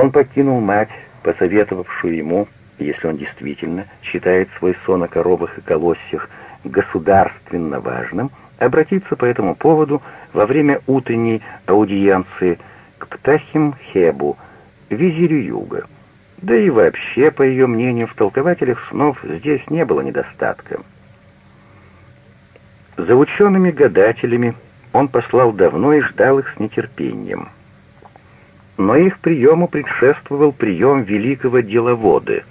Он покинул мать, посоветовавшую ему, если он действительно считает свой сон о коровах и колосьях государственно важным, обратиться по этому поводу во время утренней аудиенции к Птахим Хебу, визирю юга. Да и вообще, по ее мнению, в толкователях снов здесь не было недостатка. За учеными-гадателями он послал давно и ждал их с нетерпением. Но их приему предшествовал прием великого деловода,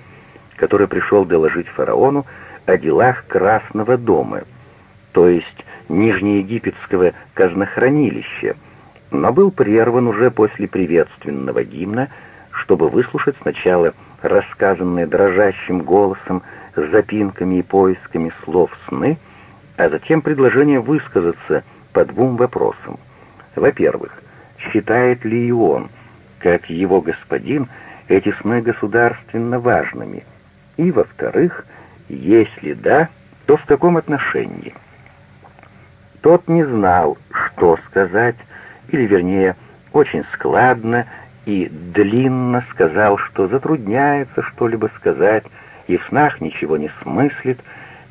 который пришел доложить фараону о делах Красного дома, то есть Нижнеегипетского казнохранилища, но был прерван уже после приветственного гимна, чтобы выслушать сначала рассказанные дрожащим голосом, с запинками и поисками слов сны, а затем предложение высказаться по двум вопросам. Во-первых, считает ли и он, как его господин, эти сны государственно важными? И, во-вторых, если да, то в каком отношении? Тот не знал, что сказать, или, вернее, очень складно и длинно сказал, что затрудняется что-либо сказать и в снах ничего не смыслит,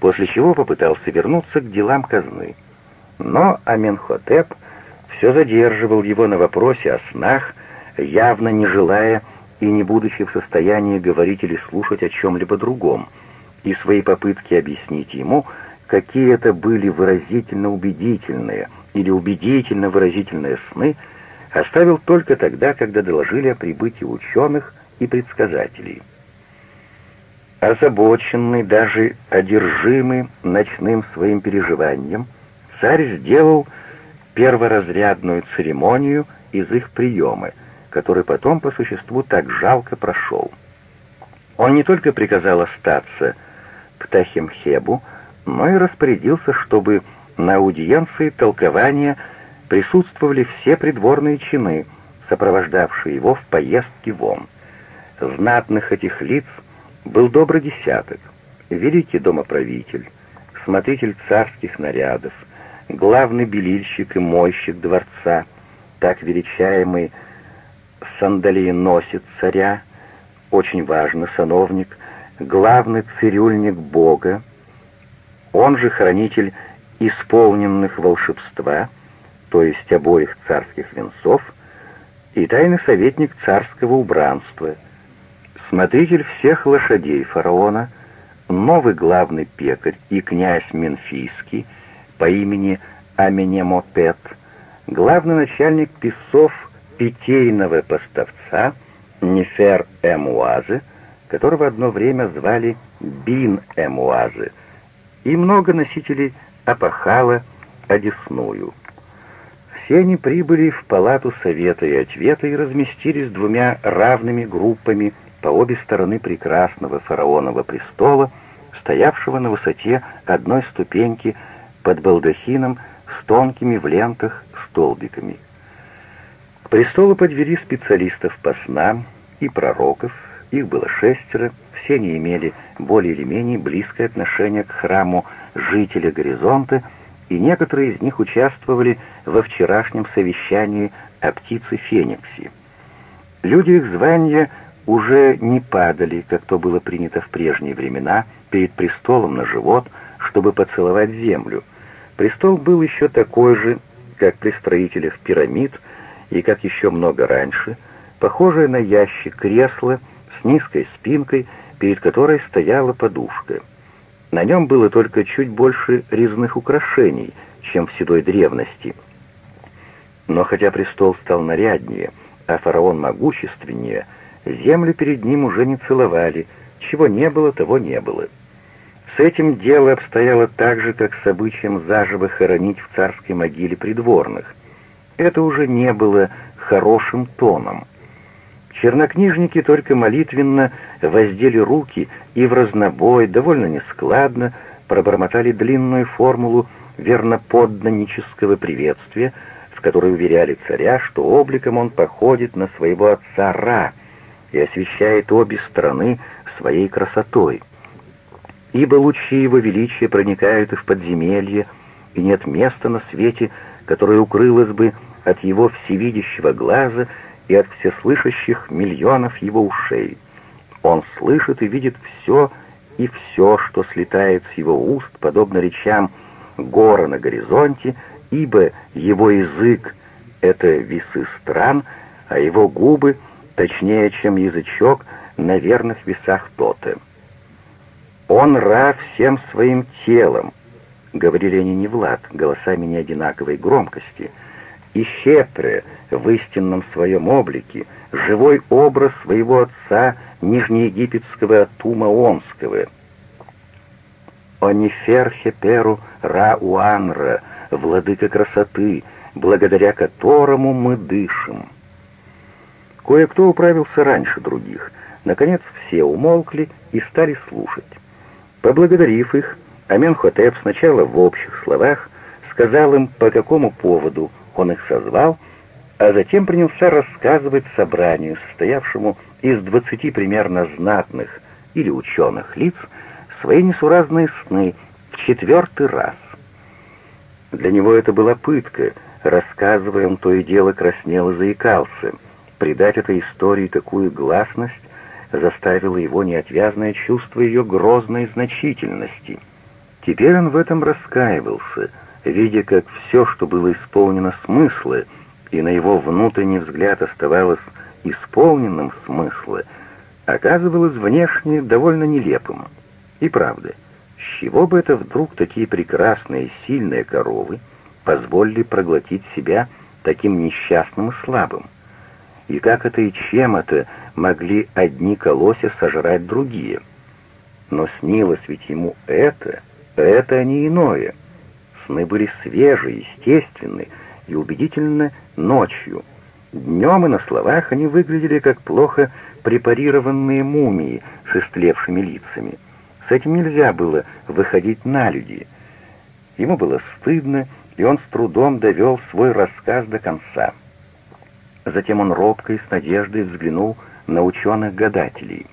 после чего попытался вернуться к делам казны. Но Аменхотеп все задерживал его на вопросе о снах, явно не желая и не будучи в состоянии говорить или слушать о чем-либо другом, и свои попытки объяснить ему, какие это были выразительно убедительные или убедительно выразительные сны, оставил только тогда, когда доложили о прибытии ученых и предсказателей. Озабоченный, даже одержимый ночным своим переживанием, царь сделал перворазрядную церемонию из их приема, который потом по существу так жалко прошел. Он не только приказал остаться Птахемхебу, но и распорядился, чтобы на аудиенции толкования присутствовали все придворные чины, сопровождавшие его в поездке вон. Знатных этих лиц был добрый десяток, великий домоправитель, смотритель царских нарядов, главный белильщик и мойщик дворца, так величаемый сандалиеносец царя, очень важный сановник, главный цирюльник Бога, он же хранитель исполненных волшебства, то есть обоих царских венцов, и тайный советник царского убранства, смотритель всех лошадей фараона, новый главный пекарь и князь Менфийский по имени Аменемопет, главный начальник писцов питейного поставца Нефер Эмуазы, которого одно время звали Бин Эмуазы, и много носителей опахала одесную. Все они прибыли в палату совета и ответа и разместились двумя равными группами по обе стороны прекрасного фараонова престола, стоявшего на высоте одной ступеньки под балдахином с тонкими в лентах столбиками. К престолу подвели специалистов по снам и пророков, их было шестеро, все они имели более или менее близкое отношение к храму жителя горизонта, и некоторые из них участвовали во вчерашнем совещании о птице Фениксе. Люди их звания уже не падали, как то было принято в прежние времена, перед престолом на живот, чтобы поцеловать землю. Престол был еще такой же, как при строителях пирамид, и как еще много раньше, похожее на ящик кресло с низкой спинкой, перед которой стояла подушка. На нем было только чуть больше резных украшений, чем в седой древности. Но хотя престол стал наряднее, а фараон могущественнее, землю перед ним уже не целовали, чего не было, того не было. С этим дело обстояло так же, как с обычаем заживо хоронить в царской могиле придворных. Это уже не было хорошим тоном. Чернокнижники только молитвенно воздели руки и в разнобой, довольно нескладно, пробормотали длинную формулу верноподданнического приветствия, в которой уверяли царя, что обликом он походит на своего отца Ра и освещает обе стороны своей красотой. Ибо лучи его величия проникают и в подземелье, и нет места на свете, которое укрылось бы от его всевидящего глаза и от всеслышащих миллионов его ушей. Он слышит и видит все, и все, что слетает с его уст, подобно речам гора на горизонте, ибо его язык — это весы стран, а его губы точнее, чем язычок на верных весах тоты. «Он рав всем своим телом», — говорили они не Влад, голосами не одинаковой громкости, и Щепре в истинном своем облике, живой образ своего отца нижнеегипетского Тума Омского. «Онифер Хеперу Ра-Уанра», владыка красоты, благодаря которому мы дышим. Кое-кто управился раньше других. Наконец все умолкли и стали слушать. Поблагодарив их, Аменхотеп сначала в общих словах сказал им, по какому поводу он их созвал, а затем принялся рассказывать собранию, состоявшему из двадцати примерно знатных или ученых лиц, свои несуразные сны в четвертый раз. Для него это была пытка, рассказывая он то и дело краснел и заикался. Придать этой истории такую гласность заставило его неотвязное чувство ее грозной значительности. Теперь он в этом раскаивался, видя, как все, что было исполнено смысла, и на его внутренний взгляд оставалось исполненным смысла, оказывалось внешне довольно нелепым. И правда, с чего бы это вдруг такие прекрасные сильные коровы позволили проглотить себя таким несчастным и слабым? И как это и чем это могли одни колосья сожрать другие? Но снилось ведь ему это, это, а не иное. Сны были свежие, естественные и убедительно ночью. Днем и на словах они выглядели как плохо препарированные мумии с истлевшими лицами. С этим нельзя было выходить на люди. Ему было стыдно, и он с трудом довел свой рассказ до конца. Затем он робко и с надеждой взглянул на ученых-гадателей.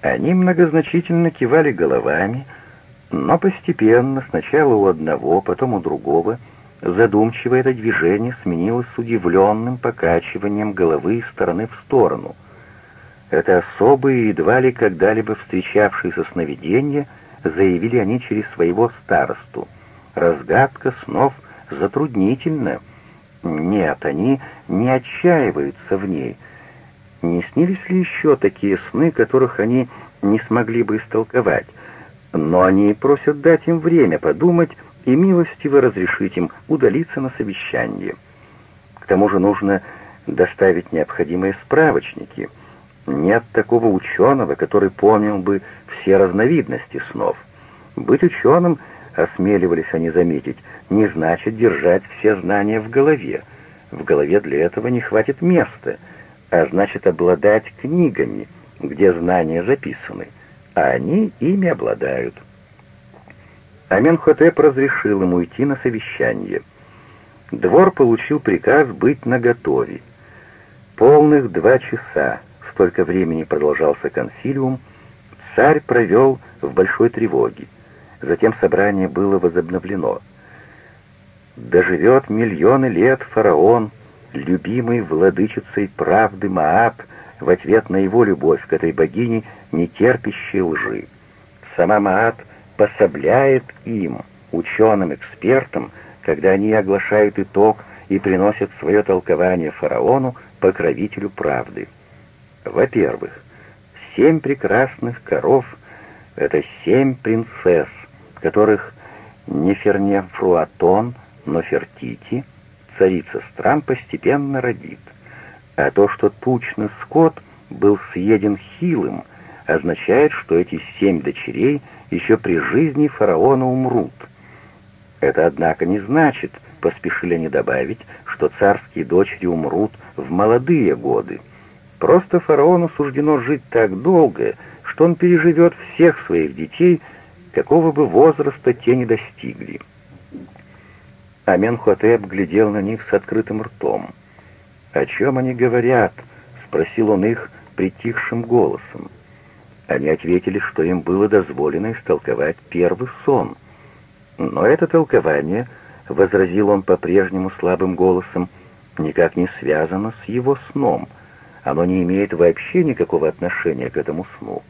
Они многозначительно кивали головами, но постепенно, сначала у одного, потом у другого, задумчиво это движение сменилось с удивленным покачиванием головы из стороны в сторону. Это особые, едва ли когда-либо встречавшиеся сновидения, заявили они через своего старосту. Разгадка снов затруднительна — нет, они не отчаиваются в ней. Не снились ли еще такие сны, которых они не смогли бы истолковать? Но они просят дать им время подумать и милостиво разрешить им удалиться на совещание. К тому же нужно доставить необходимые справочники. Нет такого ученого, который помнил бы все разновидности снов. Быть ученым, осмеливались они заметить, не значит держать все знания в голове. В голове для этого не хватит места, а значит обладать книгами, где знания записаны, а они ими обладают. Аменхотеп разрешил ему идти на совещание. Двор получил приказ быть наготове. Полных два часа, столько времени продолжался консилиум, царь провел в большой тревоге. Затем собрание было возобновлено — Доживет миллионы лет фараон, любимый владычицей правды Мааб, в ответ на его любовь к этой богине, не терпящей лжи. Сама Маат пособляет им, ученым-экспертам, когда они оглашают итог и приносят свое толкование фараону, покровителю правды. Во-первых, семь прекрасных коров — это семь принцесс, которых Нефернефруатон но Фертити, царица стран, постепенно родит. А то, что тучный скот был съеден хилым, означает, что эти семь дочерей еще при жизни фараона умрут. Это, однако, не значит, поспешили они добавить, что царские дочери умрут в молодые годы. Просто фараону суждено жить так долго, что он переживет всех своих детей, какого бы возраста те не достигли. Аменхотеп глядел на них с открытым ртом. «О чем они говорят?» — спросил он их притихшим голосом. Они ответили, что им было дозволено истолковать первый сон. Но это толкование, — возразил он по-прежнему слабым голосом, — никак не связано с его сном. Оно не имеет вообще никакого отношения к этому сну.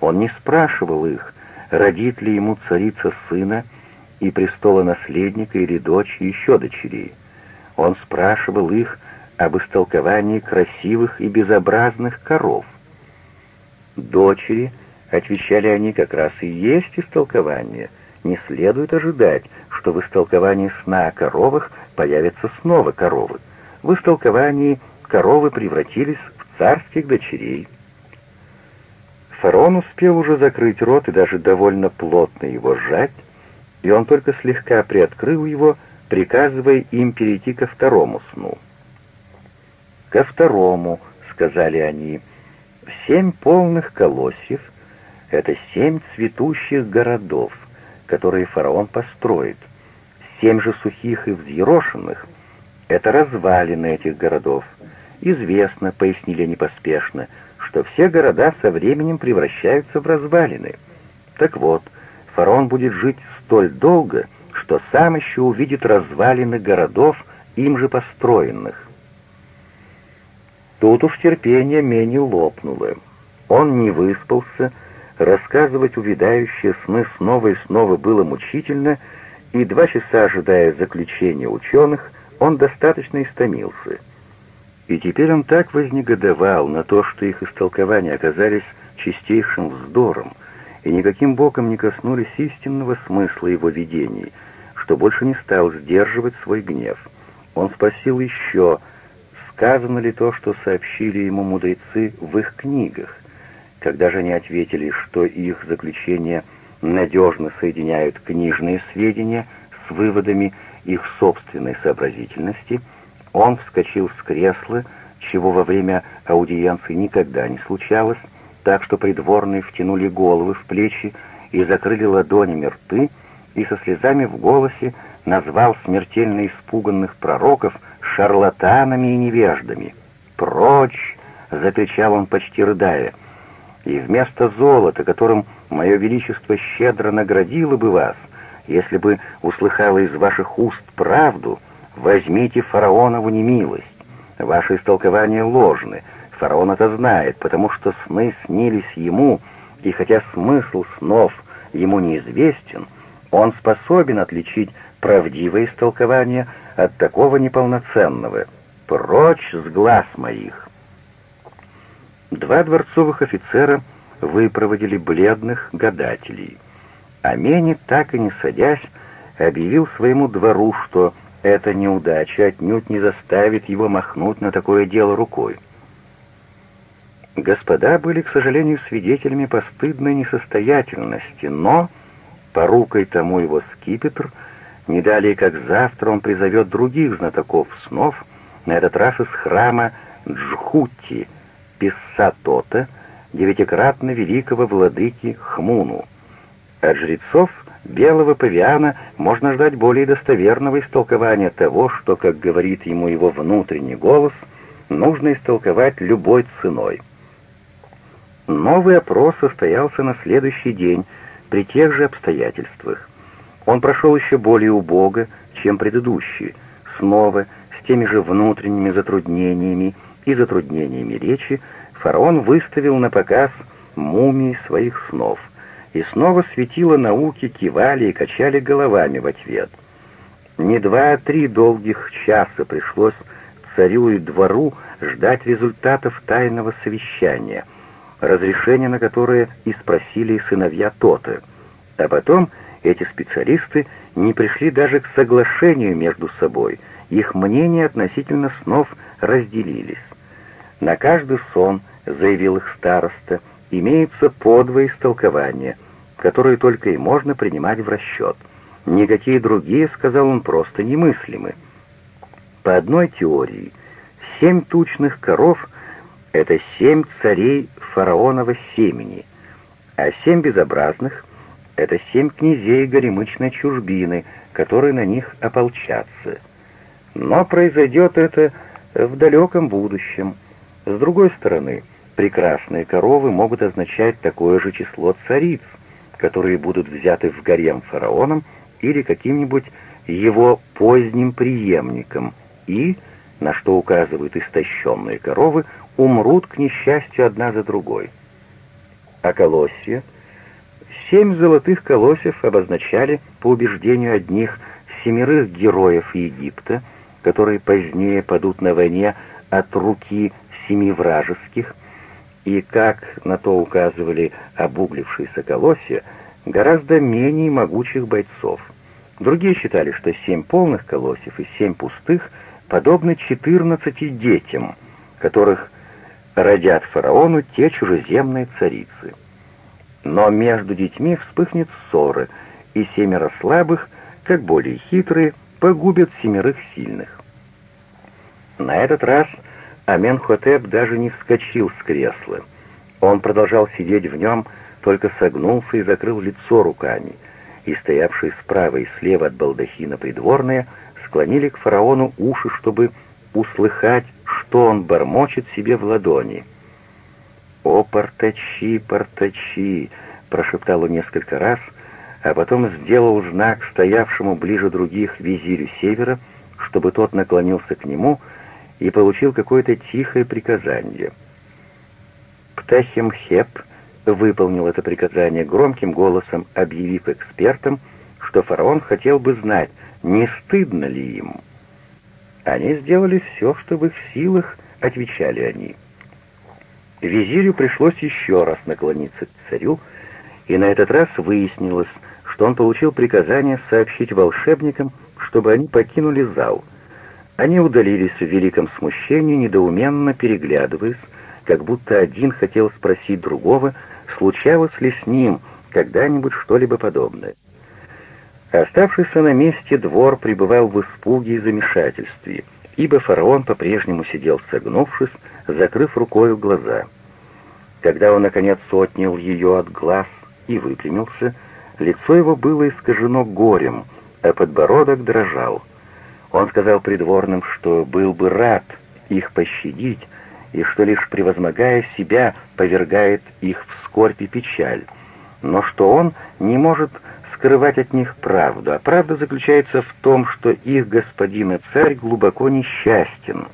Он не спрашивал их, родит ли ему царица сына и престола наследника или дочь еще дочерей. Он спрашивал их об истолковании красивых и безобразных коров. Дочери, отвечали они, как раз и есть истолкование. Не следует ожидать, что в истолковании сна о коровах появятся снова коровы. В истолковании коровы превратились в царских дочерей. Фараон успел уже закрыть рот и даже довольно плотно его сжать, и он только слегка приоткрыл его, приказывая им перейти ко второму сну. «Ко второму», — сказали они, — «семь полных колосьев — это семь цветущих городов, которые фараон построит. Семь же сухих и взъерошенных — это развалины этих городов. Известно, — пояснили они поспешно, — что все города со временем превращаются в развалины. Так вот, фараон будет жить столь долго, что сам еще увидит развалины городов, им же построенных. Тут уж терпение Мени лопнуло. Он не выспался, рассказывать увядающие сны снова и снова было мучительно, и два часа ожидая заключения ученых, он достаточно истомился — и теперь он так вознегодовал на то, что их истолкования оказались чистейшим вздором и никаким боком не коснулись истинного смысла его видений, что больше не стал сдерживать свой гнев. Он спросил еще, сказано ли то, что сообщили ему мудрецы в их книгах. Когда же они ответили, что их заключения надежно соединяют книжные сведения с выводами их собственной сообразительности — он вскочил с кресла, чего во время аудиенции никогда не случалось, так что придворные втянули головы в плечи и закрыли ладонями рты, и со слезами в голосе назвал смертельно испуганных пророков шарлатанами и невеждами. «Прочь!» — закричал он, почти рыдая. «И вместо золота, которым мое величество щедро наградило бы вас, если бы услыхало из ваших уст правду, — Возьмите фараонову немилость. Ваши истолкования ложны. Фараон это знает, потому что сны снились ему, и хотя смысл снов ему неизвестен, он способен отличить правдивое истолкование от такого неполноценного. Прочь с глаз моих! Два дворцовых офицера выпроводили бледных гадателей. Амени, так и не садясь, объявил своему двору, что эта неудача отнюдь не заставит его махнуть на такое дело рукой. Господа были, к сожалению, свидетелями постыдной несостоятельности, но, порукой тому его скипетр, не далее как завтра он призовет других знатоков снов, на этот раз из храма Джхути, Писсатота, девятикратно великого владыки Хмуну. От жрецов белого павиана можно ждать более достоверного истолкования того, что, как говорит ему его внутренний голос, нужно истолковать любой ценой. Новый опрос состоялся на следующий день при тех же обстоятельствах. Он прошел еще более убого, чем предыдущий, снова с теми же внутренними затруднениями и затруднениями речи фараон выставил на показ мумии своих снов. И снова светило науки, кивали и качали головами в ответ. Не два, а три долгих часа пришлось царю и двору ждать результатов тайного совещания, разрешение на которое и спросили сыновья Тоты. А потом эти специалисты не пришли даже к соглашению между собой, их мнения относительно снов разделились. На каждый сон, заявил их староста, имеется подвое истолкование, которые только и можно принимать в расчет. Никакие другие, сказал он, просто немыслимы. По одной теории, семь тучных коров — это семь царей фараонова семени, а семь безобразных — это семь князей горемычной чужбины, которые на них ополчатся. Но произойдет это в далеком будущем. С другой стороны, прекрасные коровы могут означать такое же число цариц, которые будут взяты в гарем фараоном или каким-нибудь его поздним преемником, и на что указывают истощенные коровы, умрут, к несчастью, одна за другой. А колосья? Семь золотых колосьев обозначали, по убеждению одних, семерых героев Египта, которые позднее падут на войне от руки семи вражеских, и, как на то указывали обуглившиеся колосья, гораздо менее могучих бойцов. Другие считали, что семь полных колосьев и семь пустых подобны четырнадцати детям, которых родят фараону те чужеземные царицы. Но между детьми вспыхнет ссоры, и семеро слабых, как более хитрые, погубят семерых сильных. На этот раз Аменхотеп даже не вскочил с кресла. Он продолжал сидеть в нем, только согнулся и закрыл лицо руками, и стоявшие справа и слева от балдахина придворные склонили к фараону уши, чтобы услыхать, что он бормочет себе в ладони. «О, портачи, портачи!» — прошептал он несколько раз, а потом сделал знак стоявшему ближе других визирю севера, чтобы тот наклонился к нему и получил какое-то тихое приказание. Птахемхеп выполнил это приказание громким голосом, объявив экспертам, что фараон хотел бы знать, не стыдно ли им. Они сделали все, что в их силах, отвечали они. Визирю пришлось еще раз наклониться к царю, и на этот раз выяснилось, что он получил приказание сообщить волшебникам, чтобы они покинули зал. Они удалились в великом смущении, недоуменно переглядываясь, как будто один хотел спросить другого, случалось ли с ним когда-нибудь что-либо подобное. Оставшийся на месте двор пребывал в испуге и замешательстве, ибо фараон по-прежнему сидел согнувшись, закрыв рукою глаза. Когда он, наконец, отнял ее от глаз и выпрямился, лицо его было искажено горем, а подбородок дрожал. Он сказал придворным, что был бы рад их пощадить, и что лишь превозмогая себя, повергает их в скорбь и печаль, но что он не может скрывать от них правду, а правда заключается в том, что их господин и царь глубоко несчастен.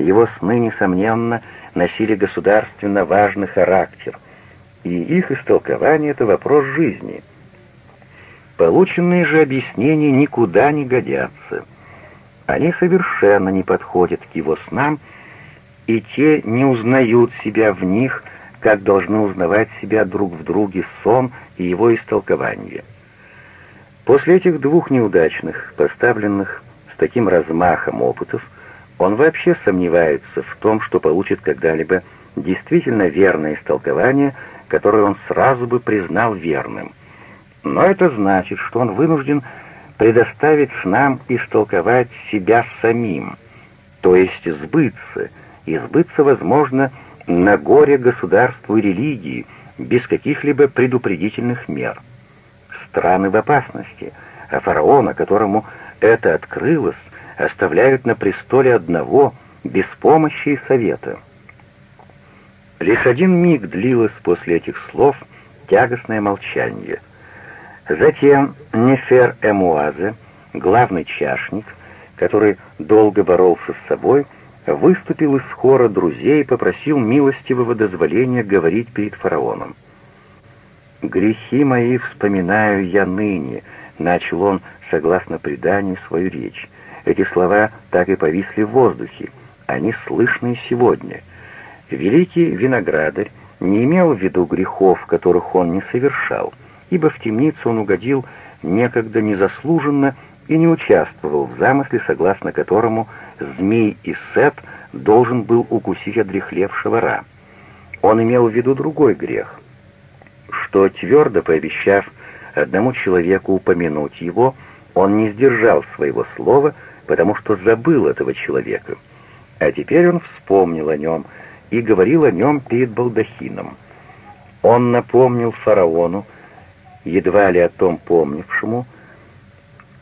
Его сны, несомненно, носили государственно важный характер, и их истолкование — это вопрос жизни. Полученные же объяснения никуда не годятся. Они совершенно не подходят к его снам, и те не узнают себя в них, как должны узнавать себя друг в друге сон и его истолкование. После этих двух неудачных, поставленных с таким размахом опытов, он вообще сомневается в том, что получит когда-либо действительно верное истолкование, которое он сразу бы признал верным. Но это значит, что он вынужден предоставить нам истолковать себя самим, то есть сбыться, и сбыться возможно на горе государству и религии, без каких-либо предупредительных мер. Страны в опасности, а фараона, которому это открылось, оставляют на престоле одного, без помощи и совета. Лишь один миг длилось после этих слов тягостное молчание. Затем Нефер Эмуазе, главный чашник, который долго боролся с собой, выступил из хора друзей и попросил милостивого дозволения говорить перед фараоном. «Грехи мои вспоминаю я ныне», — начал он, согласно преданию, свою речь. Эти слова так и повисли в воздухе. Они слышны сегодня. Великий виноградарь не имел в виду грехов, которых он не совершал, ибо в темницу он угодил некогда незаслуженно и не участвовал в замысле, согласно которому змей и Сет должен был укусить одрехлевшего Ра. Он имел в виду другой грех, что, твердо пообещав одному человеку упомянуть его, он не сдержал своего слова — потому что забыл этого человека. А теперь он вспомнил о нем и говорил о нем перед балдахином. Он напомнил фараону, едва ли о том помнившему,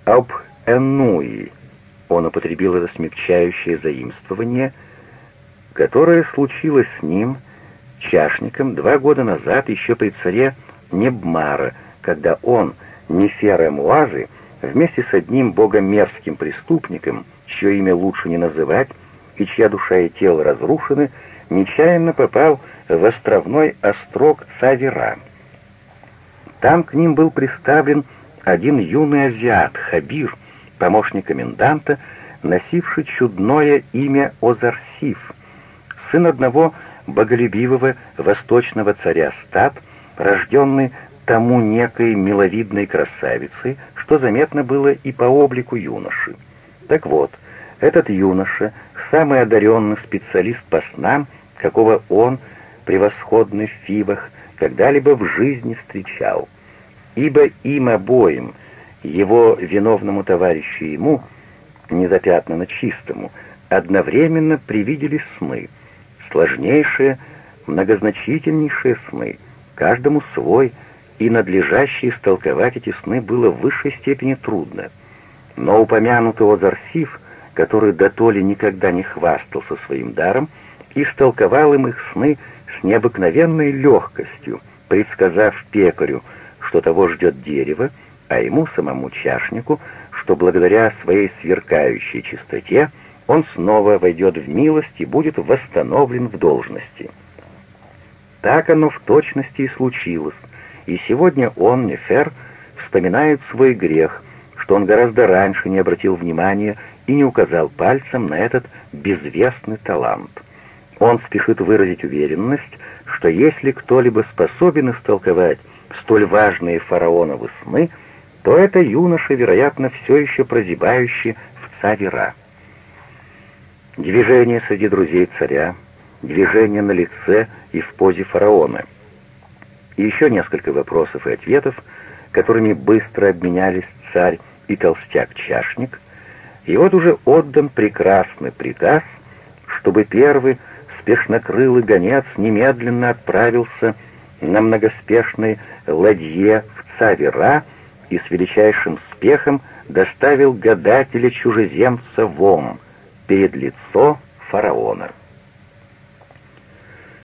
об Энуи. Он употребил это смягчающее заимствование, которое случилось с ним, чашником, два года назад, еще при царе Небмара, когда он, Нефера Муазы, вместе с одним богомерзким преступником, чье имя лучше не называть, и чья душа и тело разрушены, нечаянно попал в островной острог Цавера. Там к ним был представлен один юный азиат, Хабир, помощник коменданта, носивший чудное имя Озарсив, сын одного боголюбивого восточного царя Стат, рожденный тому некой миловидной красавицей, что заметно было и по облику юноши. Так вот, этот юноша, самый одаренный специалист по снам, какого он, превосходный в фибах, когда-либо в жизни встречал. Ибо им обоим, его виновному товарищу ему, незапятнанно чистому, одновременно привиделись сны, сложнейшие, многозначительнейшие сны, каждому свой, и надлежащее истолковать эти сны было в высшей степени трудно. Но упомянутый Озарсив, который дотоле никогда не хвастался своим даром, истолковал им их сны с необыкновенной легкостью, предсказав пекарю, что того ждет дерево, а ему, самому чашнику, что благодаря своей сверкающей чистоте он снова войдет в милость и будет восстановлен в должности. Так оно в точности и случилось, и сегодня он, Нефер, вспоминает свой грех, что он гораздо раньше не обратил внимания и не указал пальцем на этот безвестный талант. Он спешит выразить уверенность, что если кто-либо способен истолковать столь важные фараоновы сны, то это юноша, вероятно, все еще прозябающий в Цавера. Движение среди друзей царя, движение на лице и в позе фараона — еще несколько вопросов и ответов, которыми быстро обменялись царь и толстяк-чашник, и вот уже отдан прекрасный приказ, чтобы первый спешнокрылый гонец немедленно отправился на многоспешной ладье в Цавера и с величайшим успехом доставил гадателя-чужеземца в Ом перед лицо фараона.